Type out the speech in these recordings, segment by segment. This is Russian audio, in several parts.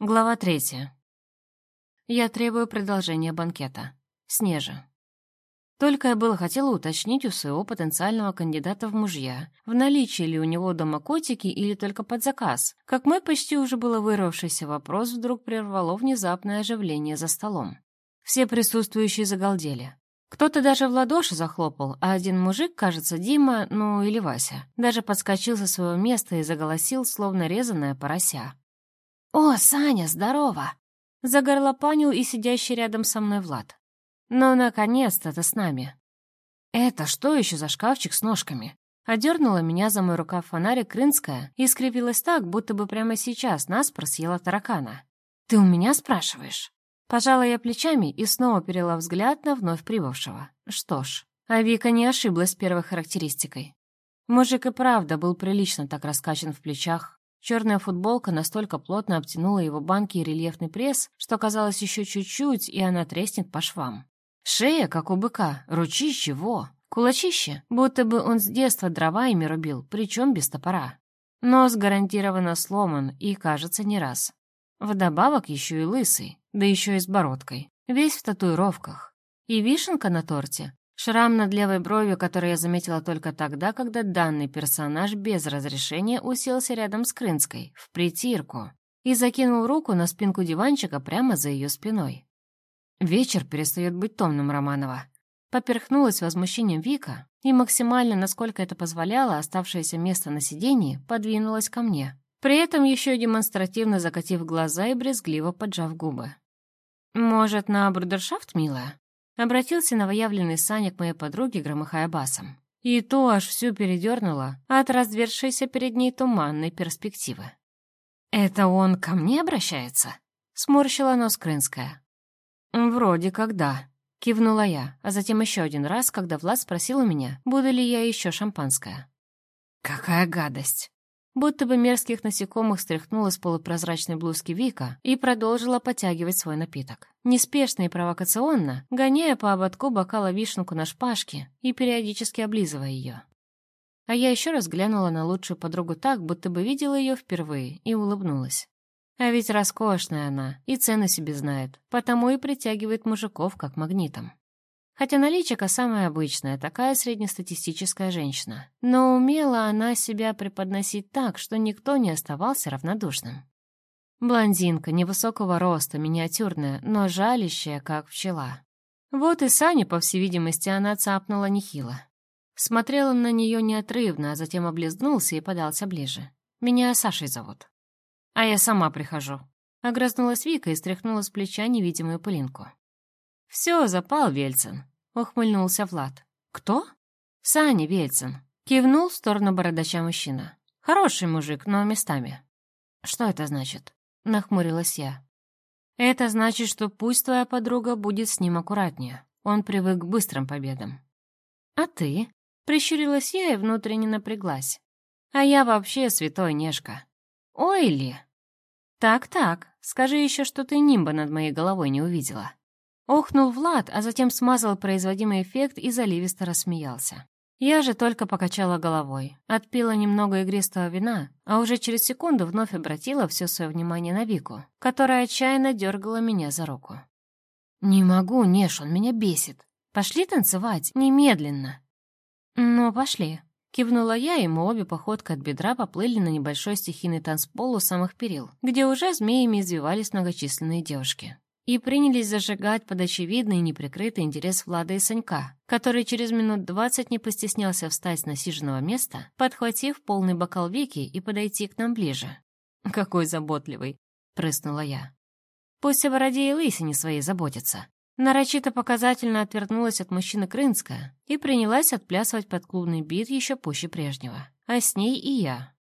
Глава третья. Я требую продолжения банкета. Снежа. Только я было хотела уточнить у своего потенциального кандидата в мужья, в наличии ли у него дома котики или только под заказ, как мой почти уже было вырвавшийся вопрос вдруг прервало внезапное оживление за столом. Все присутствующие загалдели. Кто-то даже в ладоши захлопал, а один мужик, кажется, Дима, ну или Вася, даже подскочил со своего места и заголосил, словно резаная порося. «О, Саня, здорово!» — загорлопанил и сидящий рядом со мной Влад. «Ну, наконец-то ты с нами!» «Это что еще за шкафчик с ножками?» Одернула меня за мой рукав фонарик Крынская и скривилась так, будто бы прямо сейчас нас просъела таракана. «Ты у меня спрашиваешь?» Пожала я плечами и снова перела взгляд на вновь прибывшего. Что ж, а Вика не ошиблась первой характеристикой. Мужик и правда был прилично так раскачан в плечах, Черная футболка настолько плотно обтянула его банки и рельефный пресс, что казалось еще чуть-чуть, и она треснет по швам. Шея, как у быка, ручище, во. Кулачище, будто бы он с детства дрова ими рубил, причем без топора. Нос гарантированно сломан и, кажется, не раз. Вдобавок еще и лысый, да еще и с бородкой. Весь в татуировках. И вишенка на торте Шрам над левой бровью, который я заметила только тогда, когда данный персонаж без разрешения уселся рядом с Крынской, в притирку, и закинул руку на спинку диванчика прямо за ее спиной. Вечер перестает быть томным Романова. Поперхнулась возмущением Вика и максимально, насколько это позволяло, оставшееся место на сиденье подвинулась ко мне, при этом еще демонстративно закатив глаза и брезгливо поджав губы. «Может, на брудершафт, милая?» Обратился новоявленный Саня к моей подруге, громыхая басом. И то аж всю передернуло от развершейся перед ней туманной перспективы. «Это он ко мне обращается?» — сморщила нос Крынская. «Вроде как да», — кивнула я, а затем еще один раз, когда Влад спросил у меня, буду ли я еще шампанское. «Какая гадость!» Будто бы мерзких насекомых стряхнула с полупрозрачной блузки Вика и продолжила подтягивать свой напиток. Неспешно и провокационно, гоняя по ободку бокала вишенку на шпажке и периодически облизывая ее. А я еще раз глянула на лучшую подругу так, будто бы видела ее впервые, и улыбнулась. А ведь роскошная она, и цену себе знает, потому и притягивает мужиков как магнитом. Хотя наличика самая обычная, такая среднестатистическая женщина. Но умела она себя преподносить так, что никто не оставался равнодушным. Блондинка, невысокого роста, миниатюрная, но жалящая, как пчела. Вот и Саню, по всей видимости, она цапнула нехило. Смотрел он на нее неотрывно, а затем облизнулся и подался ближе. «Меня Сашей зовут». «А я сама прихожу». Огрызнулась Вика и стряхнула с плеча невидимую пылинку. «Все, запал Вельцин», — ухмыльнулся Влад. «Кто?» «Саня Вельцин», — кивнул в сторону бородача мужчина. «Хороший мужик, но местами». «Что это значит?» — нахмурилась я. «Это значит, что пусть твоя подруга будет с ним аккуратнее. Он привык к быстрым победам». «А ты?» — прищурилась я и внутренне напряглась. «А я вообще святой Нежка». «Ой ли!» «Так-так, скажи еще, что ты нимба над моей головой не увидела». Охнул Влад, а затем смазал производимый эффект и заливисто рассмеялся. Я же только покачала головой, отпила немного игристого вина, а уже через секунду вновь обратила все свое внимание на Вику, которая отчаянно дергала меня за руку. «Не могу, Неш, он меня бесит. Пошли танцевать, немедленно». «Ну, пошли», — кивнула я, и мы обе походкой от бедра поплыли на небольшой стихийный танцпол у самых перил, где уже змеями извивались многочисленные девушки и принялись зажигать под очевидный и неприкрытый интерес Влада и Санька, который через минут двадцать не постеснялся встать с насиженного места, подхватив полный бокал Вики и подойти к нам ближе. «Какой заботливый!» — прыснула я. «Пусть о бороде и лысине своей заботится». Нарочито показательно отвернулась от мужчины Крынская и принялась отплясывать под клубный бит еще пуще прежнего. А с ней и я.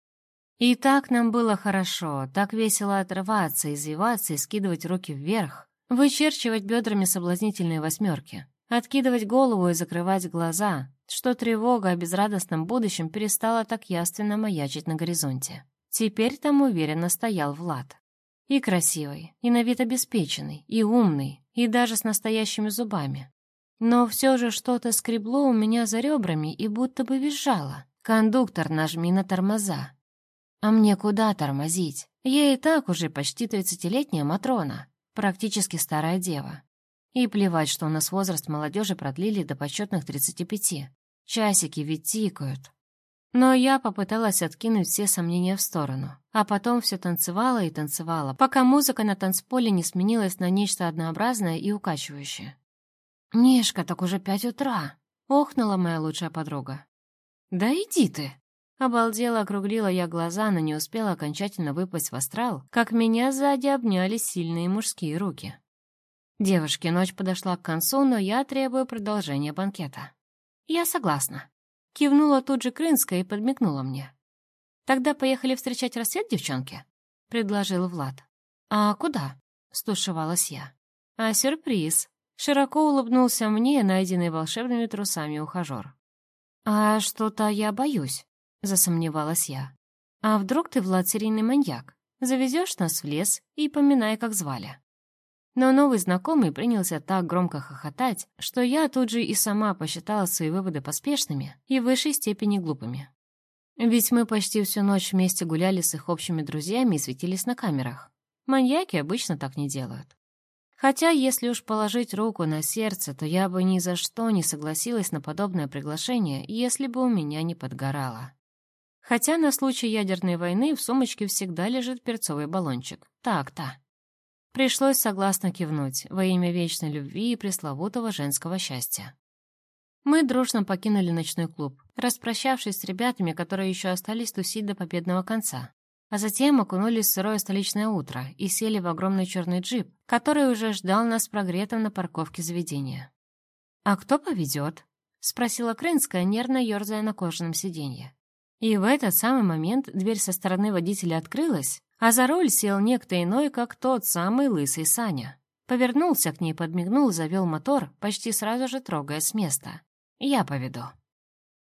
И так нам было хорошо, так весело отрываться, извиваться и скидывать руки вверх, Вычерчивать бедрами соблазнительные восьмерки, откидывать голову и закрывать глаза, что тревога о безрадостном будущем перестала так яственно маячить на горизонте. Теперь там уверенно стоял Влад. И красивый, и на вид обеспеченный, и умный, и даже с настоящими зубами. Но все же что-то скребло у меня за ребрами и будто бы визжало. «Кондуктор, нажми на тормоза». А мне куда тормозить? Я и так уже почти тридцатилетняя Матрона, практически старая дева. И плевать, что у нас возраст молодежи продлили до почетных 35. Часики ведь тикают. Но я попыталась откинуть все сомнения в сторону, а потом все танцевала и танцевала, пока музыка на танцполе не сменилась на нечто однообразное и укачивающее. «Нешка, так уже пять утра!» — охнула моя лучшая подруга. «Да иди ты!» Обалдела, округлила я глаза, но не успела окончательно выпасть в астрал, как меня сзади обняли сильные мужские руки. Девушки, ночь подошла к концу, но я требую продолжения банкета. Я согласна. Кивнула тут же Крынская и подмигнула мне. «Тогда поехали встречать рассвет, девчонки?» — предложил Влад. «А куда?» — стушевалась я. «А сюрприз!» — широко улыбнулся мне, найденный волшебными трусами ухажер. «А что-то я боюсь», — засомневалась я. «А вдруг ты, Влад, серийный маньяк? Завезешь нас в лес и поминай, как звали». Но новый знакомый принялся так громко хохотать, что я тут же и сама посчитала свои выводы поспешными и в высшей степени глупыми. Ведь мы почти всю ночь вместе гуляли с их общими друзьями и светились на камерах. Маньяки обычно так не делают. Хотя, если уж положить руку на сердце, то я бы ни за что не согласилась на подобное приглашение, если бы у меня не подгорало. Хотя на случай ядерной войны в сумочке всегда лежит перцовый баллончик. Так-то. Пришлось согласно кивнуть во имя вечной любви и пресловутого женского счастья. Мы дружно покинули ночной клуб, распрощавшись с ребятами, которые еще остались тусить до победного конца а затем окунулись в сырое столичное утро и сели в огромный черный джип, который уже ждал нас прогретым на парковке заведения. «А кто поведет?» — спросила Крынская, нервно ерзая на кожаном сиденье. И в этот самый момент дверь со стороны водителя открылась, а за руль сел некто иной, как тот самый лысый Саня. Повернулся к ней, подмигнул, завел мотор, почти сразу же трогая с места. «Я поведу».